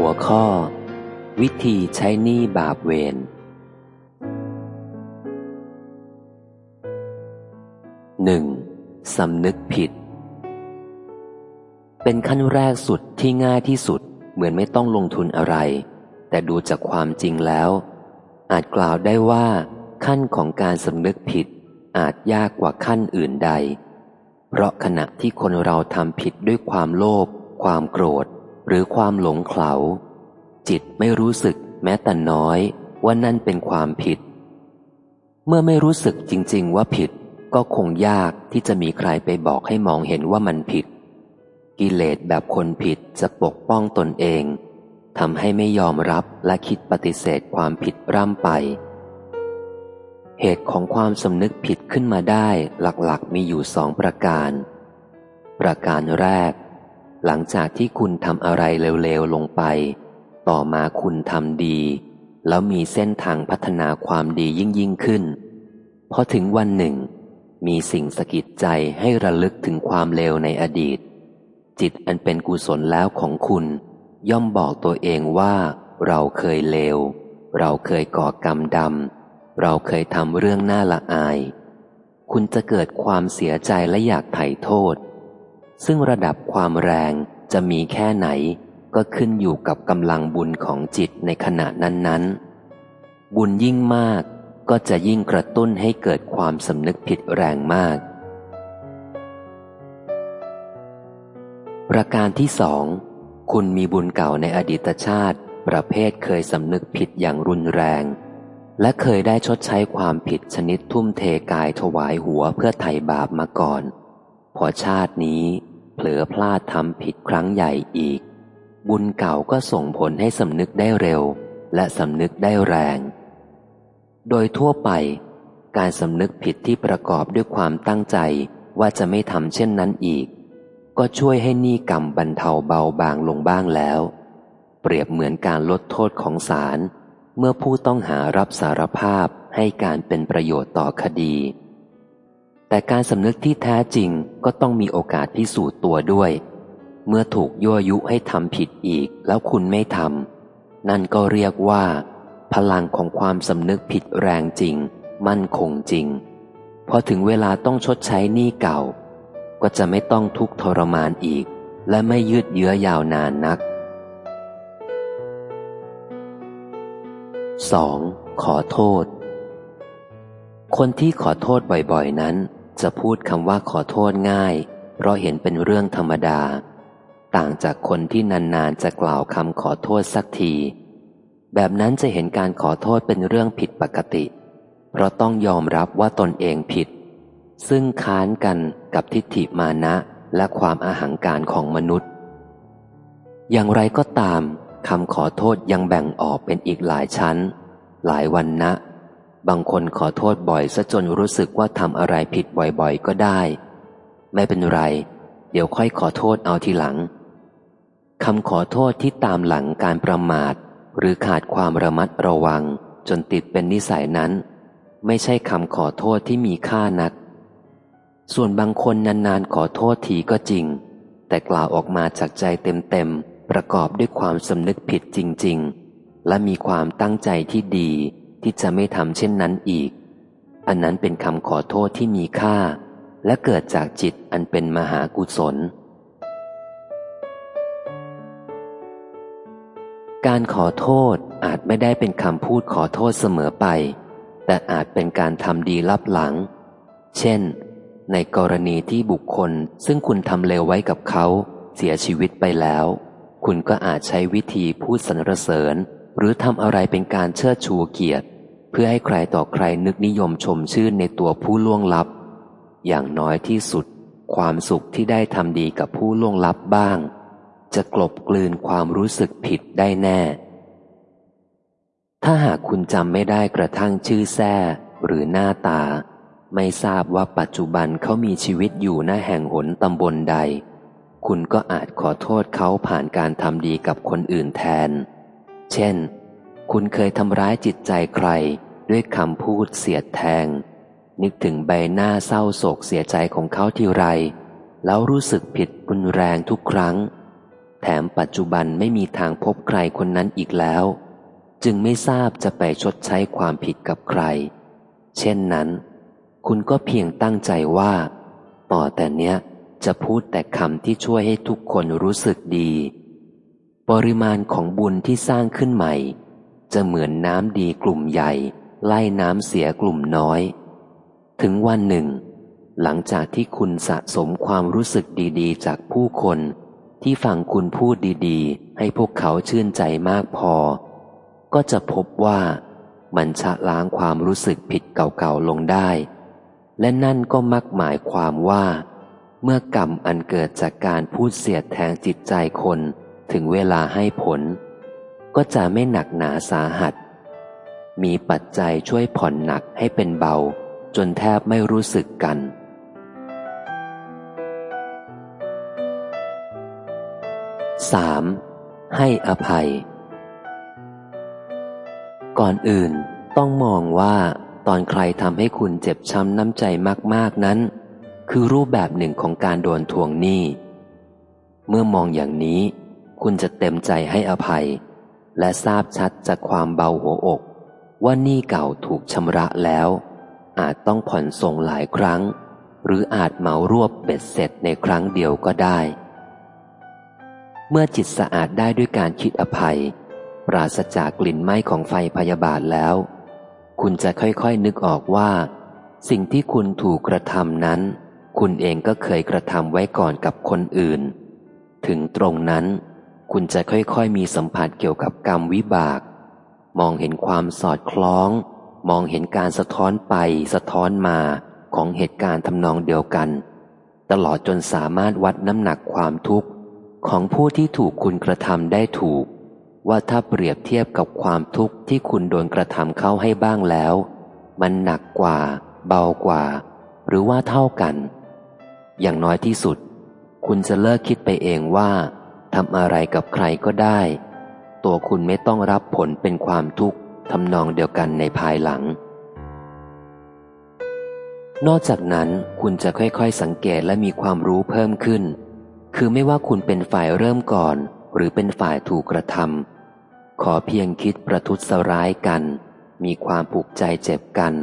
หัวข้อ วิธีใช้หนี้บาปเวรหนึ่งสำนึกผิด เป็นขั้นแรกสุดที่ง่ายที่สุดเหมือนไม่ต้องลงทุนอะไร แต่ดูจากความจริงแล้ว อาจกล่าวได้ว่า ขั้นของการสำนึกผิด อาจยากกว่าขั้นอื่นใด เพราะขณะที่คนเราทำผิดด้วยความโลภความโกรธ หรือความหลงเขาจิตไม่รู้สึกแม้แต่น้อยว่านั่นเป็นความผิด เมื่อไม่รู้สึกจริง ๆ ว่าผิด ก็คงยากที่จะมีใครไปบอกให้มองเห็นว่ามันผิด กิเลสแบบคนผิดจะปกป้องตนเองทำให้ไม่ยอมรับและคิดปฏิเสธความผิดร่ำไป เหตุของความสำนึกผิดขึ้นมาได้หลักๆ มีอยู่สองประการ ประการแรก หลังจากที่คุณทำอะไรเร็วๆลงไป ต่อมาคุณทำดี แล้วมีเส้นทางพัฒนาความดียิ่งยิ่งขึ้นพอถึงวันหนึ่ง มีสิ่งสะกิดใจให้ระลึกถึงความเลวในอดีต จิตอันเป็นกุศลแล้วของคุณ ย่อมบอกตัวเองว่า เราเคยเลว เราเคยก่อกรรมดำเราเคยทำเรื่องน่าละอาย คุณจะเกิดความเสียใจและอยากไถ่โทษ ซึ่งระดับความแรงจะมีแค่ไหน ก็ขึ้นอยู่กับกำลังบุญของจิตในขณะนั้นๆ บุญยิ่งมากก็จะยิ่งกระตุ้นให้เกิดความสำนึกผิดแรงมาก ประการที่สองคุณมีบุญเก่าในอดีตชาติ ประเภทเคยสำนึกผิดอย่างรุนแรง และเคยได้ชดใช้ความผิดชนิดทุ่มเทกายถวายหัวเพื่อไถ่บาปมาก่อน พอชาตินี้ เผลอพลาดทำผิดครั้งใหญ่อีก บุญเก่าก็ส่งผลให้สำนึกได้เร็ว และสำนึกได้แรง โดยทั่วไป การสำนึกผิดที่ประกอบด้วยความตั้งใจว่าจะไม่ทำเช่นนั้นอีก ก็ช่วยให้นี่กรรมบรรเทาเบาบางลงบ้างแล้ว เปรียบเหมือนการลดโทษของศาลเมื่อผู้ต้องหารับสารภาพให้การเป็นประโยชน์ต่อคดี แต่การสำนึกที่แท้จริงก็ต้องมีโอกาสพิสูจน์ตัวด้วย เมื่อถูกยั่วยุให้ทำผิดอีกแล้วคุณไม่ทำนั่นก็เรียกว่า พลังของความสำนึกผิดแรงจริง มั่นคงจริง พอถึงเวลาต้องชดใช้หนี้เก่า ก็จะไม่ต้องทุกข์ทรมานอีก และไม่ยืดเยื้อยาวนานนัก 2. ขอโทษ คนที่ขอโทษบ่อยๆนั้น จะพูดคำว่าขอโทษง่าย เพราะเห็นเป็นเรื่องธรรมดา ต่างจากคนที่นานๆจะกล่าวคำขอโทษสักที แบบนั้นจะเห็นการขอโทษเป็นเรื่องผิดปกติ เพราะต้องยอมรับว่าตนเองผิด ซึ่งค้านกันกับทิฏฐิมานะและความอาหังการของมนุษย์ อย่างไรก็ตามคำขอโทษยังแบ่งออกเป็นอีกหลายชั้น หลายวันนะ บางคนขอโทษบ่อยซะจนรู้สึกว่าทำอะไรผิดบ่อยๆก็ได้ ไม่เป็นไร เดี๋ยวค่อยขอโทษเอาทีหลังคำขอโทษที่ตามหลังการประมาท หรือขาดความระมัดระวัง จนติดเป็นนิสัยนั้น ไม่ใช่คำขอโทษที่มีค่านัก ส่วนบางคนนานๆขอโทษทีก็จริง แต่กล่าวออกมาจากใจเต็มๆประกอบด้วยความสำนึกผิดจริง ๆ และมีความตั้งใจที่ดี ที่จะไม่ทำเช่นนั้นอีก อันนั้นเป็นคำขอโทษที่มีค่า และเกิดจากจิตอันเป็นมหากุศล การขอโทษอาจไม่ได้เป็นคำพูดขอโทษเสมอไป แต่อาจเป็นการทำดีลับหลัง เช่น ในกรณีที่บุคคลซึ่งคุณทำเลวไว้กับเขาเสียชีวิตไปแล้ว คุณก็อาจใช้วิธีพูดสรรเสริญ หรือทำอะไรเป็นการเชิดชูเกียรติ พื่อให้ใครต่อใครนึกนิยมชมชื่นในตัวผู้ล่วงลับ อย่างน้อยที่สุด ความสุขที่ได้ทำดีกับผู้ล่วงลับบ้าง จะกลบกลืนความรู้สึกผิดได้แน่ ถ้าหากคุณจำไม่ได้กระทั่งชื่อแท้หรือหน้าตา ไม่ทราบว่าปัจจุบันเขามีชีวิตอยู่หน้าแห่งหนตำบลใด คุณก็อาจขอโทษเขาผ่านการทำดีกับคนอื่นแทน เช่น คุณเคยทำร้ายจิตใจใคร ด้วยคำพูดเสียดแทง นึกถึงใบหน้าเศร้าโศกเสียใจของเขาทีไร แล้วรู้สึกผิดรุนแรงทุกครั้ง แถมปัจจุบันไม่มีทางพบใครคนนั้นอีกแล้ว จึงไม่ทราบจะไปชดใช้ความผิดกับใคร เช่นนั้น คุณก็เพียงตั้งใจว่า ต่อแต่เนี้ยจะพูดแต่คำที่ช่วยให้ทุกคนรู้สึกดี ปริมาณของบุญที่สร้างขึ้นใหม่ จะเหมือนน้ำดีกลุ่มใหญ่ ไล่น้ำเสียกลุ่มน้อย ถึงวันหนึ่ง หลังจากที่คุณสะสมความรู้สึกดีๆ จากผู้คน ที่ฟังคุณพูดดีๆ ให้พวกเขาชื่นใจมากพอ ก็จะพบว่ามันชะล้างความรู้สึกผิดเก่าๆลงได้ และนั่นก็มักหมายความว่า เมื่อกรรมอันเกิดจากการพูดเสียดแทงจิตใจคนถึงเวลาให้ผล ก็จะไม่หนักหนาสาหัส มีปัจจัยช่วยผ่อนหนักให้เป็นเบา จนแทบไม่รู้สึกกัน 3. ให้อภัย ก่อนอื่นต้องมองว่าตอนใครทำให้คุณเจ็บช้ำน้ำใจมาก ๆ นั้น คือรูปแบบหนึ่งของการโดนทวงหนี้ เมื่อมองอย่างนี้ คุณจะเต็มใจให้อภัย และทราบชัดจากความเบาหัวอก ว่านี้เก่าถูกชำระแล้ว อาจต้องผ่อนส่งหลายครั้ง หรืออาจเหมารวบเบ็ดเสร็จในครั้งเดียวก็ได้ เมื่อจิตสะอาดได้ด้วยการคิดอภัย ปราศจากกลิ่นไหม้ของไฟพยาบาทแล้ว คุณจะค่อยๆนึกออกว่า สิ่งที่คุณถูกกระทำนั้น คุณเองก็เคยกระทำไว้ก่อนกับคนอื่น ถึงตรงนั้น คุณจะค่อยๆมีสัมผัสเกี่ยวกับกรรมวิบาก มองเห็นความสอดคล้อง มองเห็นการสะท้อนไปสะท้อนมาของเหตุการณ์ทำนองเดียวกัน ตลอดจนสามารถวัดน้ำหนักความทุกข์ของผู้ที่ถูกคุณกระทำได้ถูก ว่าถ้าเปรียบเทียบกับความทุกข์ที่คุณโดนกระทำเข้าให้บ้างแล้ว มันหนักกว่า เบากว่า หรือว่าเท่ากัน อย่างน้อยที่สุด คุณจะเลิกคิดไปเองว่าทำอะไรกับใครก็ได้ ตัวคุณไม่ต้องรับผลเป็นความทุกข์ทำนองเดียวกันในภายหลัง นอกจากนั้นคุณจะค่อยๆ สังเกตและมีความรู้เพิ่มขึ้น คือไม่ว่าคุณเป็นฝ่ายเริ่มก่อน หรือเป็นฝ่ายถูกกระทำขอเพียงคิดประทุษร้ายกัน มีความผูกใจเจ็บกัน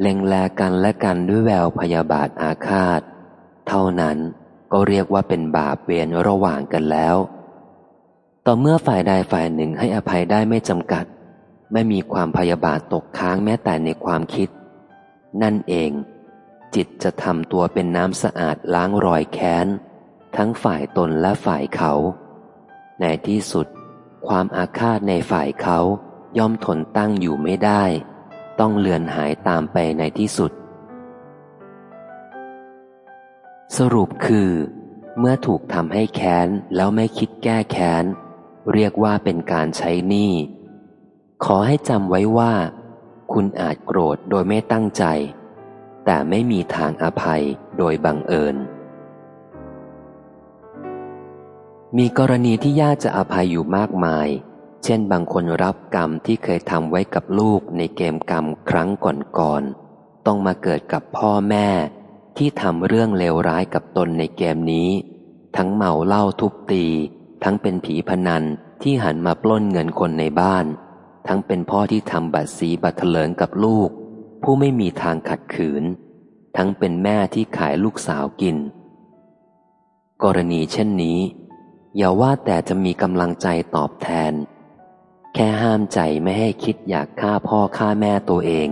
เล็งแลกันและกันด้วยแววพยาบาทอาฆาต เท่านั้นก็เรียกว่าเป็นบาปเวรระหว่างกันแล้ว ต่อเมื่อฝ่ายใดฝ่ายหนึ่งให้อภัยได้ไม่จำกัด ไม่มีความพยาบาทตกค้างแม้แต่ในความคิด นั่นเอง จิตจะทำตัวเป็นน้ำสะอาดล้างรอยแค้น ทั้งฝ่ายตนและฝ่ายเขา ในที่สุด ความอาฆาตในฝ่ายเขาย่อมทนตั้งอยู่ไม่ได้ ต้องเลือนหายตามไปในที่สุด สรุปคือ เมื่อถูกทำให้แค้นแล้วไม่คิดแก้แค้น เรียกว่าเป็นการใช้หนี้ ขอให้จำไว้ว่า คุณอาจโกรธโดยไม่ตั้งใจ แต่ไม่มีทางอภัยโดยบังเอิญ มีกรณีที่ยากจะอภัยอยู่มากมาย เช่นบางคนรับกรรมที่เคยทำไว้กับลูกในเกมกรรมครั้งก่อนๆต้องมาเกิดกับพ่อแม่ที่ทำเรื่องเลวร้ายกับตนในเกมนี้ ทั้งเมาเหล้าทุบตี ทั้งเป็นผีพนันที่หันมาปล้นเงินคนในบ้าน ทั้งเป็นพ่อที่ทำบัตรสีบัตรเถลิงกับลูก ผู้ไม่มีทางขัดขืน ทั้งเป็นแม่ที่ขายลูกสาวกิน กรณีเช่นนี้ อย่าว่าแต่จะมีกำลังใจตอบแทน แค่ห้ามใจไม่ให้คิดอยากฆ่าพ่อฆ่าแม่ตัวเอง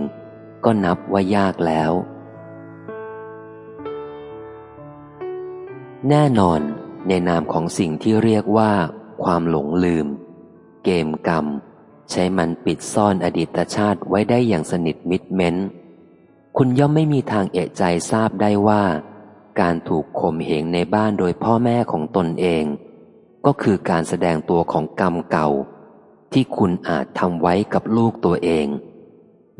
ก็นับว่ายากแล้ว แน่นอน ในนามของสิ่งที่เรียกว่า ความหลงลืม เกมกรรม ใช้มันปิดซ่อนอดีตชาติไว้ได้อย่างสนิทมิดเม้น คุณย่อมไม่มีทางเอะใจทราบได้ว่า การถูกข่มเหงในบ้านโดยพ่อแม่ของตนเอง ก็คือการแสดงตัวของกรรมเก่า ที่คุณอาจทำไว้กับลูกตัวเอง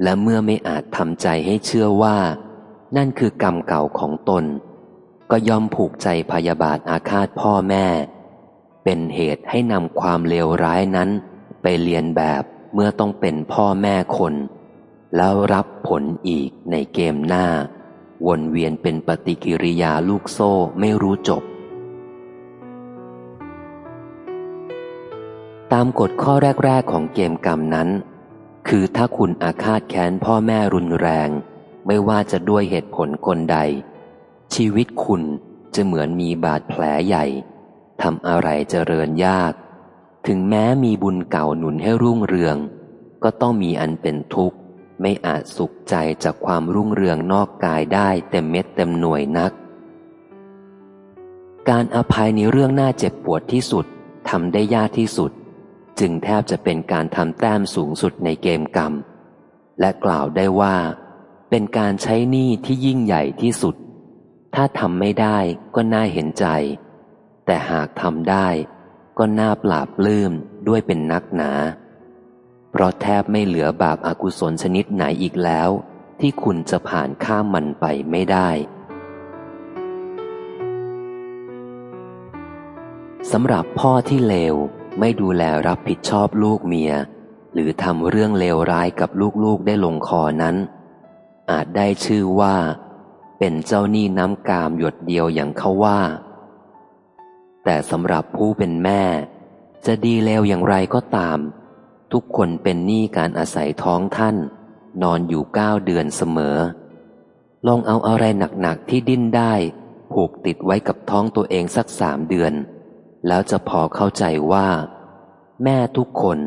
และเมื่อไม่อาจทำใจให้เชื่อว่า นั่นคือกรรมเก่าของตน ก็ยอมผูกใจพยาบาทอาฆาตพ่อแม่ เป็นเหตุให้นำความเลวร้ายนั้น ไปเรียนแบบเมื่อต้องเป็นพ่อแม่คน แล้วรับผลอีกในเกมหน้า วนเวียนเป็นปฏิกิริยาลูกโซ่ไม่รู้จบ ตามกฎข้อแรก ๆ ของเกมกรรมนั้น คือถ้าคุณอาฆาตแค้นพ่อแม่รุนแรง ไม่ว่าจะด้วยเหตุผลกลใด ชีวิตคุณจะเหมือนมีบาดแผลใหญ่ทำอะไรเจริญยาก ถึงแม้มีบุญเก่าหนุนให้รุ่งเรือง ก็ต้องมีอันเป็นทุกข์ ไม่อาจสุขใจจากความรุ่งเรืองนอกกายได้เต็มเม็ดเต็มหน่วยนัก การอภัยในเรื่องน่าเจ็บปวดที่สุดทำได้ยากที่สุด จึงแทบจะเป็นการทำแต้มสูงสุดในเกมกรรม และกล่าวได้ว่า เป็นการใช้หนี้ที่ยิ่งใหญ่ที่สุด ถ้าทำไม่ได้ก็น่าเห็นใจ แต่หากทำได้ ก็น่าปราบลื้มด้วยเป็นนักหนา เพราะแทบไม่เหลือบาปอากุศลชนิดไหนอีกแล้ว ที่คุณจะผ่านข้ามมันไปไม่ได้สำหรับพ่อที่เลวไม่ดูแลรับผิดชอบลูกเมีย หรือทำเรื่องเลวร้ายกับลูกๆได้ลงคอนั้น อาจได้ชื่อว่า เป็นเจ้าหนี้น้ำกามหยดเดียวอย่างเขาว่า แต่สำหรับผู้เป็นแม่ จะดีเลวอย่างไรก็ตาม ทุกคนเป็นหนี้การอาศัยท้องท่าน นอนอยู่เก้าเดือนเสมอ ลองเอาอะไรหนักๆที่ดิ้นได้ ผูกติดไว้กับท้องตัวเองสักสามเดือน แล้วจะพอเข้าใจว่า แม่ทุกคน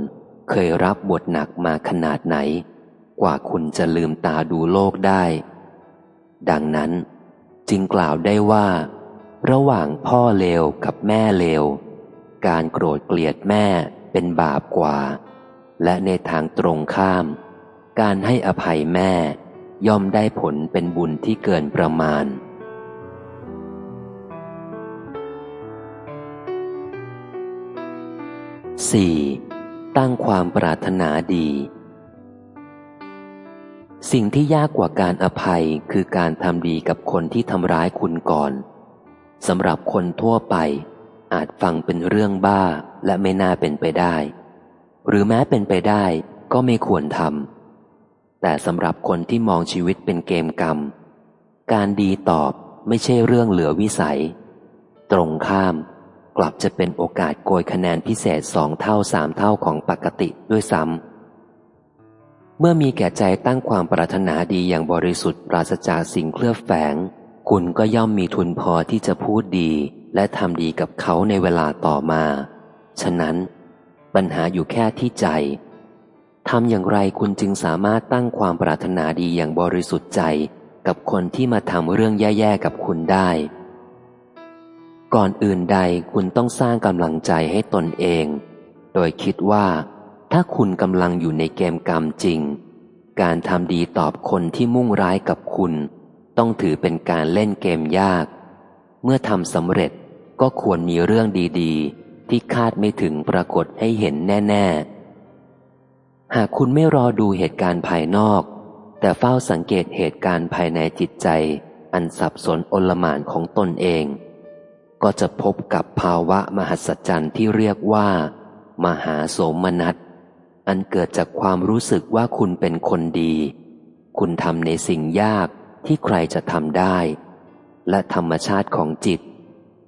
เคยรับบทหนักมาขนาดไหน กว่าคุณจะลืมตาดูโลกได้ ดังนั้นจึงกล่าวได้ว่า ระหว่างพ่อเลวกับแม่เลว การโกรธเกลียดแม่เป็นบาปกว่า และในทางตรงข้าม การให้อภัยแม่ย่อมได้ผลเป็นบุญที่เกินประมาณ 4. ตั้งความปรารถนาดี สิ่งที่ยากกว่าการอภัยคือการทำดีกับคนที่ทำร้ายคุณก่อนสำหรับคนทั่วไป อาจฟังเป็นเรื่องบ้าและไม่น่าเป็นไปได้ หรือแม้เป็นไปได้ก็ไม่ควรทำแต่สำหรับคนที่มองชีวิตเป็นเกมกรรม การดีตอบไม่ใช่เรื่องเหลือวิสัย ตรงข้ามกลับจะเป็นโอกาสโกยคะแนนพิเศษสองเท่าสามเท่าของปกติด้วยซ้ำ เมื่อมีแก่ใจตั้งความปรารถนาดีอย่างบริสุทธิ์ปราศจากสิ่งเคลือบแฝง คุณก็ย่อมมีทุนพอที่จะพูดดี และทำดีกับเขาในเวลาต่อมา ฉะนั้น ปัญหาอยู่แค่ที่ใจทำอย่างไรคุณจึงสามารถตั้งความปรารถนาดีอย่างบริสุทธิ์ใจกับคนที่มาทำเรื่องแย่ๆกับคุณได้ ก่อนอื่นใดคุณต้องสร้างกำลังใจให้ตนเอง โดยคิดว่า ถ้าคุณกำลังอยู่ในเกมกรรมจริง การทำดีตอบคนที่มุ่งร้ายกับคุณ ต้องถือเป็นการเล่นเกมยาก เมื่อทำสำเร็จก็ควรมีเรื่องดีๆ ที่คาดไม่ถึงปรากฏให้เห็นแน่ ๆ หากคุณไม่รอดูเหตุการณ์ภายนอก แต่เฝ้าสังเกตเหตุการณ์ภายในจิตใจ อันสับสนอลหม่านของตนเอง ก็จะพบกับภาวะมหัศจรรย์ที่เรียกว่า มหาโสมนัส อันเกิดจากความรู้สึกว่าคุณเป็นคนดี คุณทำในสิ่งยากที่ใครจะทำได้ และธรรมชาติของจิต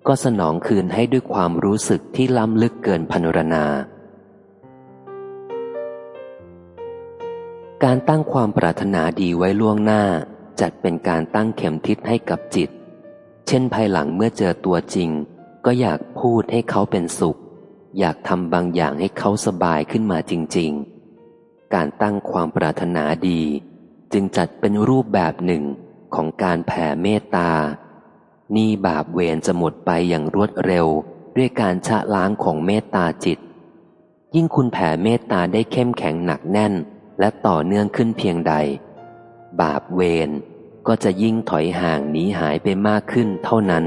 ก็สนองคืนให้ด้วยความรู้สึกที่ล้ำลึกเกินพนรนา การตั้งความปรารถนาดีไว้ล่วงหน้า จัดเป็นการตั้งเข็มทิศให้กับจิต เช่นภายหลังเมื่อเจอตัวจริง ก็อยากพูดให้เขาเป็นสุข อยากทำบางอย่างให้เขาสบายขึ้นมาจริง ๆ การตั้งความปรารถนาดี จึงจัดเป็นรูปแบบหนึ่งของการแผ่เมตตา นี่บาปเวรจะหมดไปอย่างรวดเร็วด้วยการชะล้างของเมตตาจิต ยิ่งคุณแผ่เมตตาได้เข้มแข็งหนักแน่น และต่อเนื่องขึ้นเพียงใด บาปเวรก็จะยิ่งถอยห่างหนีหายไปมากขึ้นเท่านั้น